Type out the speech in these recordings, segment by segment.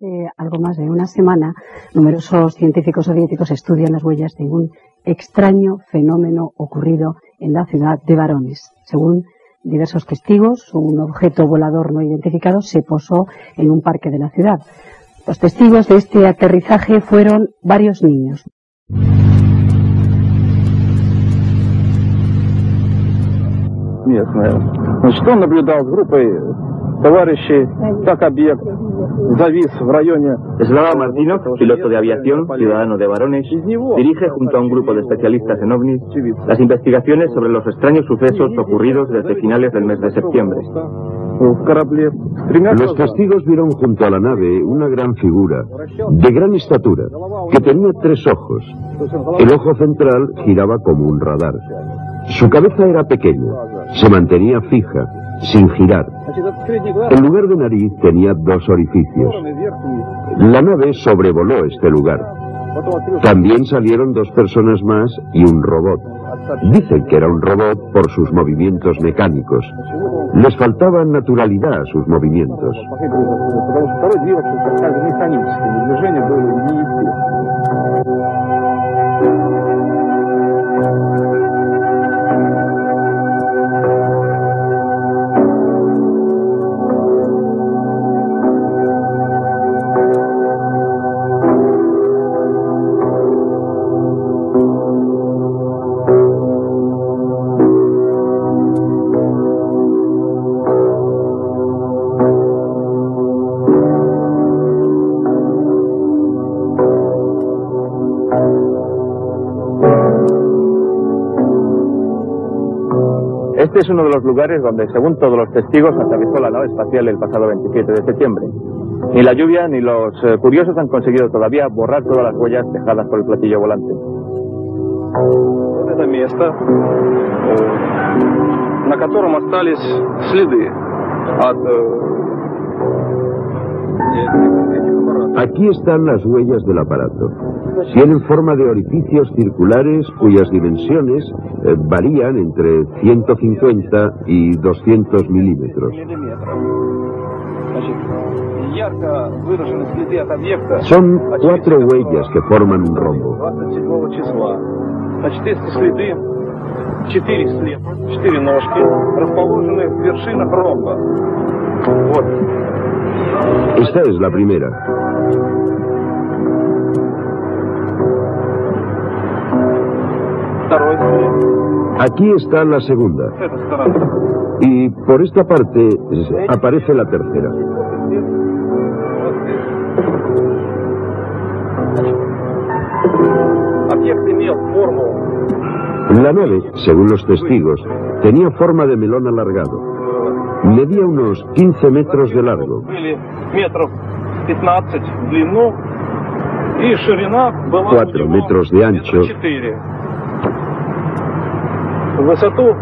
Hace algo más de una semana, numerosos científicos soviéticos estudian las huellas de un extraño fenómeno ocurrido en la ciudad de Varones. Según diversos testigos, un objeto volador no identificado se posó en un parque de la ciudad. Los testigos de este aterrizaje fueron varios niños. Slava Martinov, piloto de aviación, ciudadano de Varones, dirige junto a un grupo de especialistas en ovnis las investigaciones sobre los extraños sucesos ocurridos desde finales del mes de septiembre. Los testigos vieron junto a la nave una gran figura, de gran estatura, que tenía tres ojos. El ojo central giraba como un radar. Su cabeza era pequeña, se mantenía fija, sin girar. En lugar de nariz tenía dos orificios. La nave sobrevoló este lugar. También salieron dos personas más y un robot. Dicen que era un robot por sus movimientos mecánicos. Les faltaba naturalidad a sus movimientos. Este es uno de los lugares donde, según todos los testigos, aterrizó la nave espacial el pasado 27 de septiembre. Ni la lluvia ni los eh, curiosos han conseguido todavía borrar todas las huellas dejadas por el platillo volante. Это место, на котором остались следы от Aquí están las huellas del aparato. Tienen forma de orificios circulares cuyas dimensiones eh, varían entre 150 y 200 milímetros. Son cuatro huellas que forman un rombo. Esta es la primera. Aquí está la segunda. Y por esta parte aparece la tercera. La nave, según los testigos, tenía forma de melón alargado. Medía unos 15 metros de largo. Cuatro metros de ancho В высоту,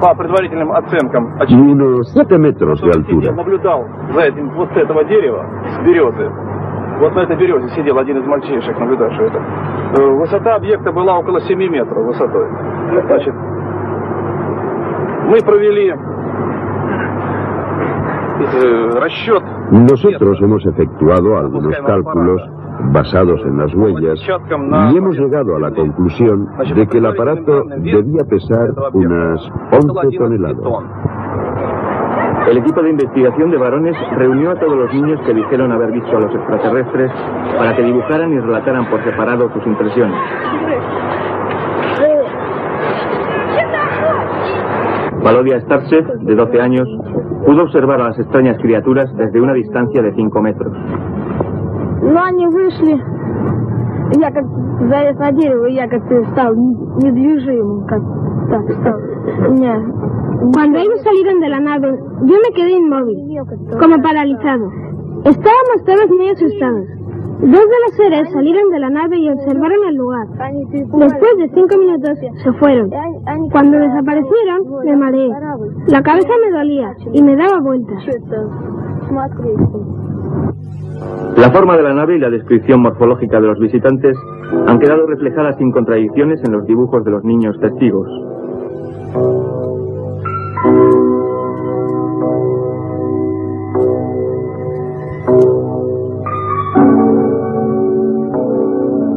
по предварительным оценкам, unos 7 metros de altura. наблюдал за этим вот с этого дерева, с березы. Вот на этой березе сидел один из мальчишек, наблюдавший это. Э, Высота объекта была около 7 метров высотой. Значит, мы провели э, расчет Nosotros hemos efectuado algunos cálculos basados en las huellas y hemos llegado a la conclusión de que el aparato debía pesar unas 11 toneladas. El equipo de investigación de varones reunió a todos los niños que dijeron haber visto a los extraterrestres para que dibujaran y relataran por separado sus impresiones. Valodia Starchev, de 12 años, pudo observar a las extrañas criaturas desde una distancia de 5 metros. Но они вышли, я как залез на дерево, я как-то стал недвижимым, как так стал. Не. Cuando ellos salieron de la nave, yo me quedé inmóvil, como paralizado. Estábamos todos muy asustados. Dos de los seres salieron de la nave y observaron el lugar. Después de cinco minutos se fueron. Cuando desaparecieron, me mareé. La cabeza me dolía y me daba vueltas. La forma de la nave y la descripción morfológica de los visitantes han quedado reflejadas sin contradicciones en los dibujos de los niños testigos.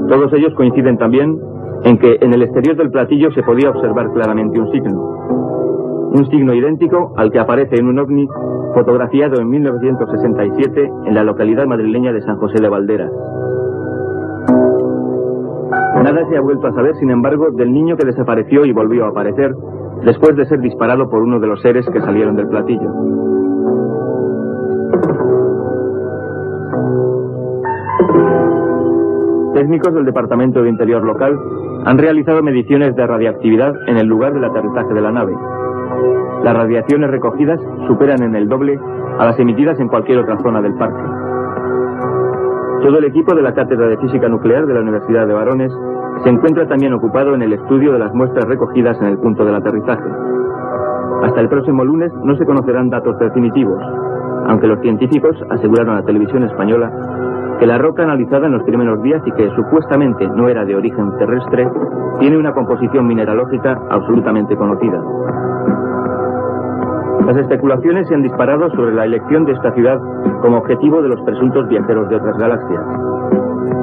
Todos ellos coinciden también en que en el exterior del platillo se podía observar claramente un signo. Un signo idéntico al que aparece en un ovni fotografiado en 1967 en la localidad madrileña de San José de Valderas. Nada se ha vuelto a saber, sin embargo, del niño que desapareció y volvió a aparecer después de ser disparado por uno de los seres que salieron del platillo. Técnicos del Departamento de Interior local han realizado mediciones de radiactividad en el lugar del aterrizaje de la nave. Las radiaciones recogidas superan en el doble a las emitidas en cualquier otra zona del parque. Todo el equipo de la Cátedra de Física Nuclear de la Universidad de Varones se encuentra también ocupado en el estudio de las muestras recogidas en el punto del aterrizaje. Hasta el próximo lunes no se conocerán datos definitivos, aunque los científicos aseguraron a la televisión española que la roca analizada en los primeros días y que supuestamente no era de origen terrestre, tiene una composición mineralógica absolutamente conocida. Las especulaciones se han disparado sobre la elección de esta ciudad como objetivo de los presuntos viajeros de otras galaxias.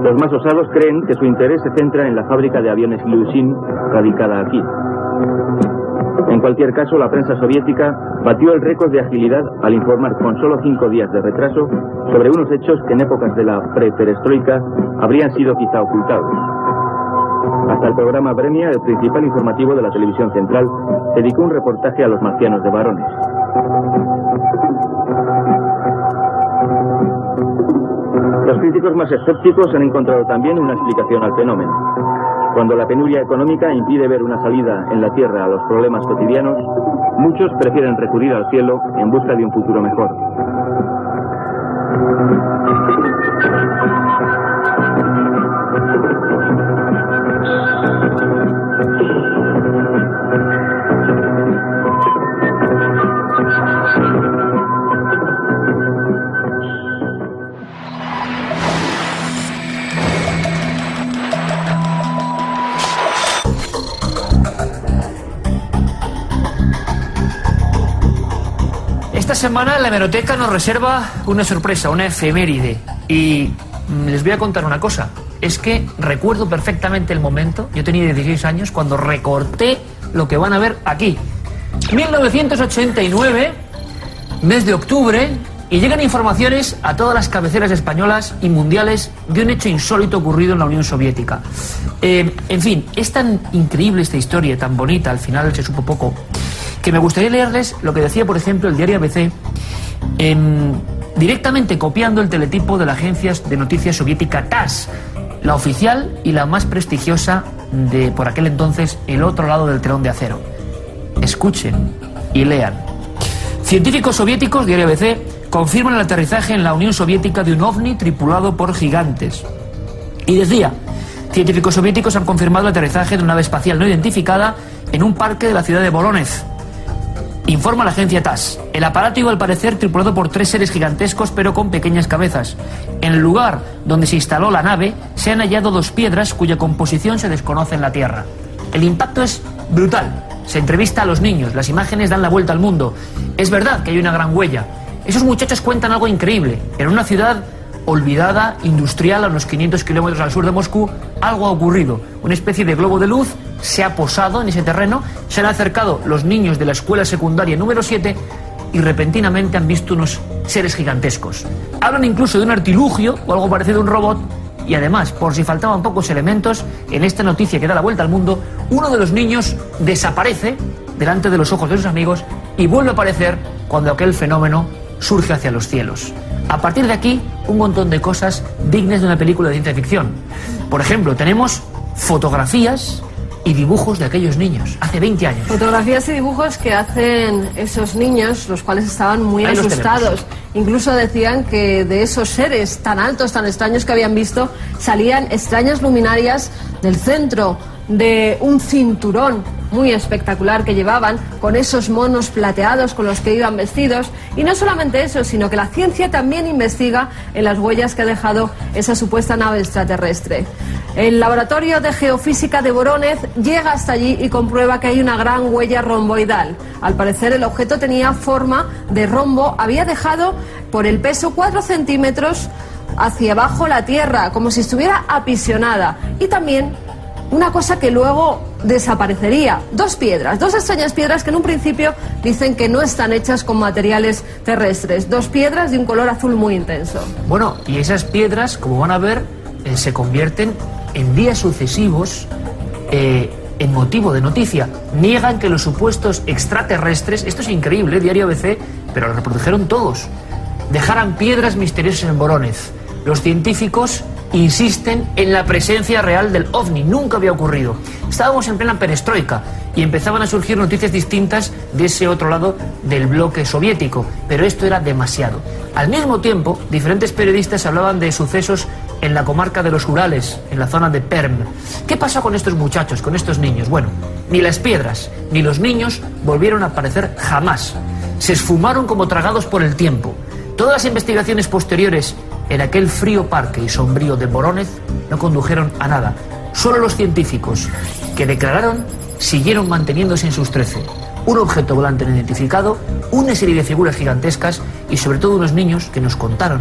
Los más osados creen que su interés se centra en la fábrica de aviones Ilyushin, radicada aquí. En cualquier caso, la prensa soviética batió el récord de agilidad al informar con solo cinco días de retraso sobre unos hechos que en épocas de la pre-perestroika habrían sido quizá ocultados. Hasta el programa Bremia, el principal informativo de la televisión central, dedicó un reportaje a los marcianos de varones. Los críticos más escépticos han encontrado también una explicación al fenómeno. Cuando la penuria económica impide ver una salida en la Tierra a los problemas cotidianos, muchos prefieren recurrir al cielo en busca de un futuro mejor. Semana la hemeroteca nos reserva una sorpresa, una efeméride. Y mm, les voy a contar una cosa. Es que recuerdo perfectamente el momento, yo tenía 16 años, cuando recorté lo que van a ver aquí. 1989, mes de octubre, y llegan informaciones a todas las cabeceras españolas y mundiales de un hecho insólito ocurrido en la Unión Soviética. Eh, en fin, es tan increíble esta historia, tan bonita, al final se supo poco, que me gustaría leerles lo que decía, por ejemplo, el diario ABC, directamente copiando el teletipo de la agencia de noticias soviética TASS, la oficial y la más prestigiosa de, por aquel entonces, el otro lado del telón de acero. Escuchen y lean. Científicos soviéticos, diario ABC, confirman el aterrizaje en la Unión Soviética de un ovni tripulado por gigantes. Y decía, científicos soviéticos han confirmado el aterrizaje de una nave espacial no identificada en un parque de la ciudad de Voronezh, Informa la agencia TAS. El aparato iba al parecer tripulado por tres seres gigantescos pero con pequeñas cabezas. En el lugar donde se instaló la nave se han hallado dos piedras cuya composición se desconoce en la Tierra. El impacto es brutal. Se entrevista a los niños, las imágenes dan la vuelta al mundo. Es verdad que hay una gran huella. Esos muchachos cuentan algo increíble. En una ciudad olvidada, industrial, a unos 500 kilómetros al sur de Moscú, algo ha ocurrido. Una especie de globo de luz se ha posado en ese terreno, se han acercado los niños de la escuela secundaria número 7 y repentinamente han visto unos seres gigantescos. Hablan incluso de un artilugio o algo parecido a un robot y además, por si faltaban pocos elementos, en esta noticia que da la vuelta al mundo, uno de los niños desaparece delante de los ojos de sus amigos y vuelve a aparecer cuando aquel fenómeno surge hacia los cielos. A partir de aquí, un montón de cosas dignas de una película de ciencia ficción. Por ejemplo, tenemos fotografías y dibujos de aquellos niños, hace 20 años. Fotografías y dibujos que hacen esos niños, los cuales estaban muy asustados. Incluso decían que de esos seres tan altos, tan extraños que habían visto, salían extrañas luminarias del centro de un cinturón muy espectacular que llevaban, con esos monos plateados con los que iban vestidos. Y no solamente eso, sino que la ciencia también investiga en las huellas que ha dejado esa supuesta nave extraterrestre. El laboratorio de geofísica de Voronezh llega hasta allí y comprueba que hay una gran huella romboidal. Al parecer el objeto tenía forma de rombo, había dejado por el peso 4 centímetros hacia abajo la Tierra, como si estuviera apisionada. Y también una cosa que luego desaparecería. Dos piedras, dos extrañas piedras que en un principio dicen que no están hechas con materiales terrestres. Dos piedras de un color azul muy intenso. Bueno, y esas piedras, como van a ver, eh, se convierten en días sucesivos eh, en motivo de noticia. Niegan que los supuestos extraterrestres, esto es increíble, diario ABC, pero lo reprodujeron todos, dejaran piedras misteriosas en Borónez. Los científicos insisten en la presencia real del ovni. Nunca había ocurrido. Estábamos en plena perestroika y empezaban a surgir noticias distintas de ese otro lado del bloque soviético, pero esto era demasiado. Al mismo tiempo, diferentes periodistas hablaban de sucesos en la comarca de los Urales, en la zona de Perm. ¿Qué pasó con estos muchachos, con estos niños? Bueno, ni las piedras ni los niños volvieron a aparecer jamás. Se esfumaron como tragados por el tiempo. Todas las investigaciones posteriores en aquel frío parque y sombrío de Borónez no condujeron a nada. Solo los científicos que declararon siguieron manteniéndose en sus trece. Un objeto volante no identificado, una serie de figuras gigantescas y sobre todo unos niños que nos contaron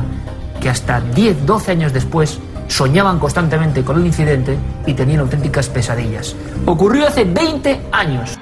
que hasta 10, 12 años después soñaban constantemente con el incidente y tenían auténticas pesadillas. Ocurrió hace 20 años.